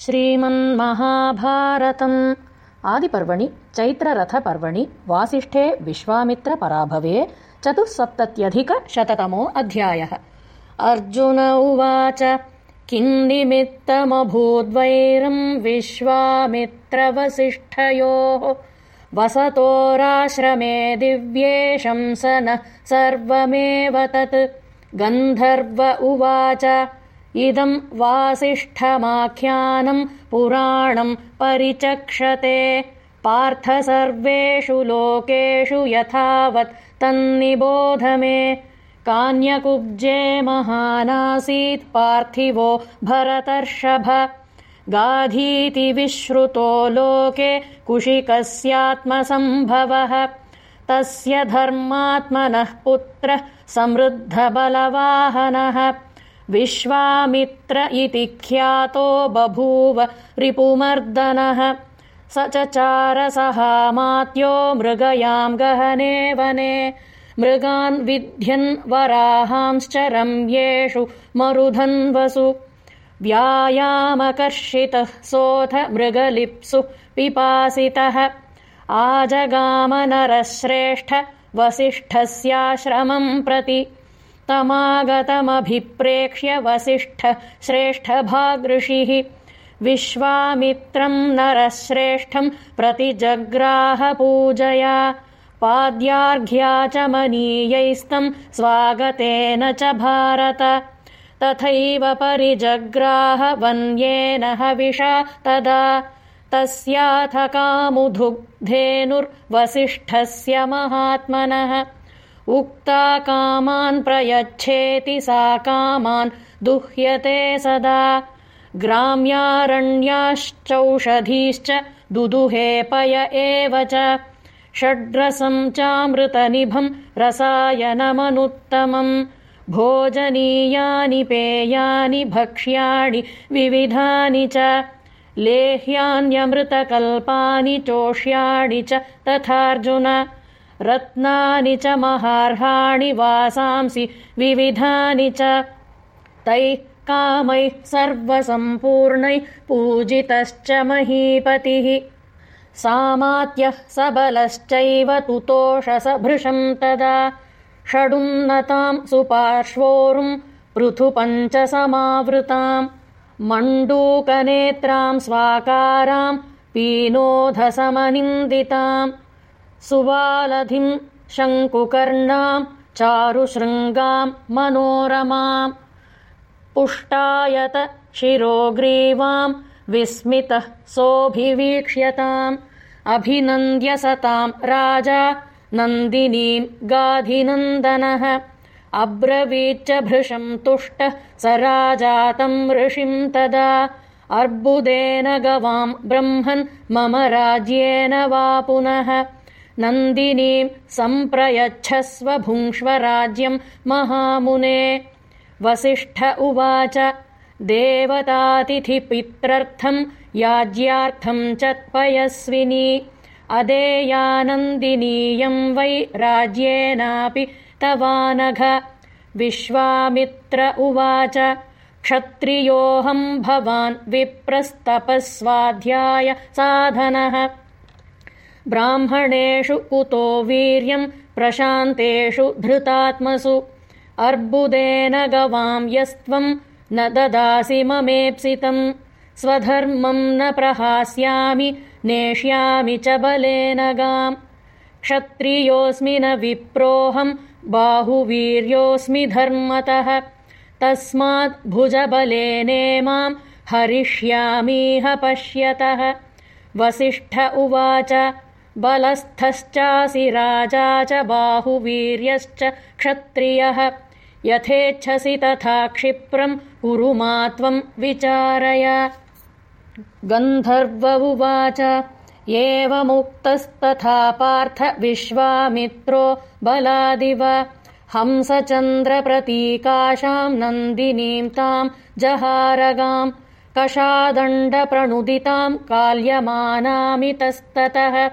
श्रीमन्महाभारतम्। आदिपर्वणि चैत्ररथपर्वणि वासिष्ठे विश्वामित्रपराभवे चतुःसप्तत्यधिकशततमो अध्यायः अर्जुन उवाच किन्निमित्तमभूद्वैरम् विश्वामित्रवसिष्ठयोः? वसतोराश्रमे दिव्ये शंसनः सर्वमेव तत्। गन्धर्व उवाच इदम् वासिष्ठमाख्यानम् पुराणम् परिचक्षते। पार्थ सर्वेषु लोकेषु यथावत् तन्निबोध मे। कान्यकुब्जे महानासीत् पार्थिवो भरतर्षभ। गाधीति विश्रुतो लोके कुशिकस्यात्मसम्भवः। तस्य धर्मात्मनः पुत्रः समृद्धबलवाहनः विश्वामित्र इति ख्यातो बभूव रिपुमर्दनः। स चचारसहामात्यो मृगयाम् गहने वने। मृगान् विध्यन् वराहांश्च रम्येषु मरुधन्वसु। व्यायामकर्षितः सोऽथ मृगलिप्सु पिपासितः। आजगामनरश्रेष्ठ वसिष्ठस्याश्रमम् प्रति तमागतमभिप्रेक्ष्य वसिष्ठ श्रेष्ठभागृषिः विश्वामित्रम् नरश्रेष्ठम् प्रतिजग्राहपूजया पाद्यार्घ्या च मनीयैस्तम् स्वागतेन च भारत। तथैव परिजग्राह वन्येन हविषा तदा। तस्याथ कामुधुग्धेनुर्वसिष्ठस्य महात्मनः उक्ता कामान् प्रयच्छेति सा कामान् दुह्यते सदा। ग्राम्यारण्याश्चौषधीश्च दुदुहेपय एव च। षड्रसम् चामृतनिभम् रसायनमनुत्तमम्। भोजनीयानि पेयानि भक्ष्याणि विविधानि च। लेह्यान्यमृतकल्पानि चोष्याणि च तथार्जुन रत्नानि च महार्हाणि वासांसि विविधानि च तैः कामैः सर्वसम्पूर्णैः पूजितश्च महीपतिः। सामात्यः सबलश्चैव तुतोषसभृशम् तदा। षडुन्नताम् सुपार्श्वोरुम् पृथुपञ्चसमावृताम् मण्डूकनेत्राम् स्वाकाराम् पीनोधसमनिन्दिताम् सुवालधिम् शङ्कुकर्णाम् चारुशृङ्गाम् मनोरमाम् पुष्टायत शिरोग्रीवाम् विस्मितः सोऽभिवीक्ष्यताम् अभिनन्द्य सताम् राजा नन्दिनीम् गाधिनन्दनः अब्रवीच्च भृशम् तुष्टः स राजातम् ऋषिम् तदा अर्बुदेन गवाम् ब्रह्मन् मम राज्येन वा पुनः नन्दिनीम् सम्प्रयच्छस्व भुङ्क्ष्व राज्यम् महामुने। वसिष्ठ उवाच देवतातिथिपित्रर्थम् याज्यार्थम् च त्पयस्विनी अदेयानन्दिनीयम् वै राज्येनापि तवानघ। विश्वामित्र उवाच क्षत्रियोऽहम् भवान् विप्रस्तपस्वाध्याय साधनः ब्राह्मणेषु कुतो वीर्यम् प्रशान्तेषु धृतात्मसु। अर्बुदेन गवाम् यस्त्वम् न ददासि ममेप्सितम्। स्वधर्मम् न प्रहास्यामि नेष्यामि च बलेन गाम्। क्षत्रियोऽस्मि न विप्रोऽहम् बाहुवीर्योऽस्मि धर्मतः। तस्मात् भुजबलेने माम् हरिष्यामीह पश्यतः। वसिष्ठ उवाच बलस्थश्चासि राजा च बाहुवीर्यश्च क्षत्रियः। यथेच्छसि तथा क्षिप्रम् कुरु मा त्वम् विचारय। गन्धर्व उवाच एवमुक्तस्तथा पार्थ विश्वामित्रो बलादिव। हंसचन्द्रप्रतीकाशाम् नन्दिनीम् ताम् जहारगाम् कषादण्डप्रणुदिताम् काल्यमानामितस्ततः